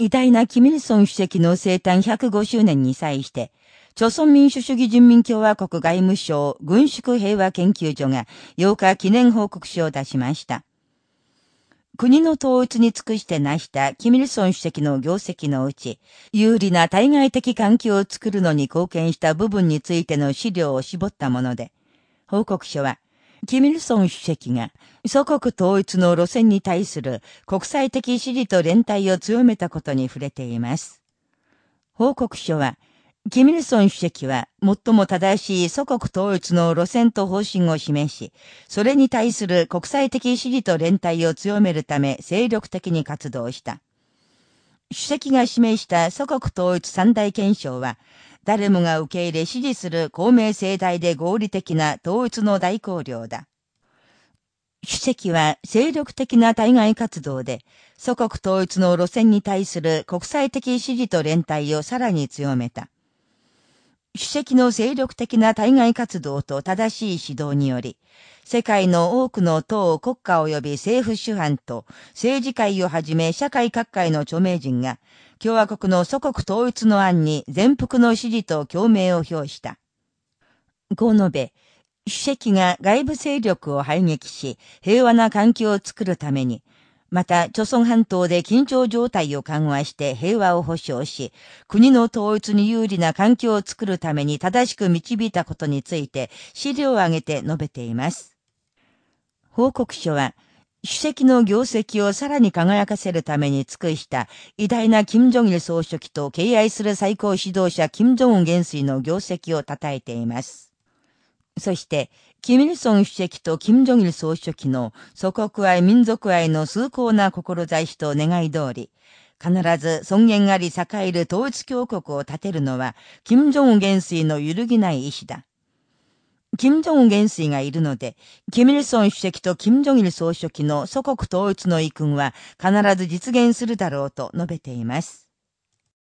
偉大なキミルソン主席の生誕105周年に際して、朝鮮民主主義人民共和国外務省軍縮平和研究所が8日記念報告書を出しました。国の統一に尽くして成したキミルソン主席の業績のうち、有利な対外的環境を作るのに貢献した部分についての資料を絞ったもので、報告書は、キミルソン主席が祖国統一の路線に対する国際的支持と連帯を強めたことに触れています。報告書は、キミルソン主席は最も正しい祖国統一の路線と方針を示し、それに対する国際的支持と連帯を強めるため精力的に活動した。主席が示した祖国統一三大憲章は、誰もが受け入れ支持する公明正大で合理的な統一の大綱領だ。主席は精力的な対外活動で、祖国統一の路線に対する国際的支持と連帯をさらに強めた。主席の精力的な対外活動と正しい指導により、世界の多くの党国家及び政府主犯と政治界をはじめ社会各界の著名人が共和国の祖国統一の案に全幅の支持と共鳴を表した。こう述べ、主席が外部勢力を排撃し、平和な環境を作るために、また、朝鮮半島で緊張状態を緩和して平和を保障し、国の統一に有利な環境を作るために正しく導いたことについて資料を挙げて述べています。報告書は、主席の業績をさらに輝かせるために尽くした偉大な金正日総書記と敬愛する最高指導者金正恩元帥の業績を称えています。そして、キミルソン主席とキム・ジョギル総書記の祖国愛民族愛の崇高な志と願い通り、必ず尊厳あり栄える統一教国を建てるのは、キム・ジョン元帥の揺るぎない意志だ。キム・ジョン元帥がいるので、キミルソン主席とキム・ジョギル総書記の祖国統一の意訓は必ず実現するだろうと述べています。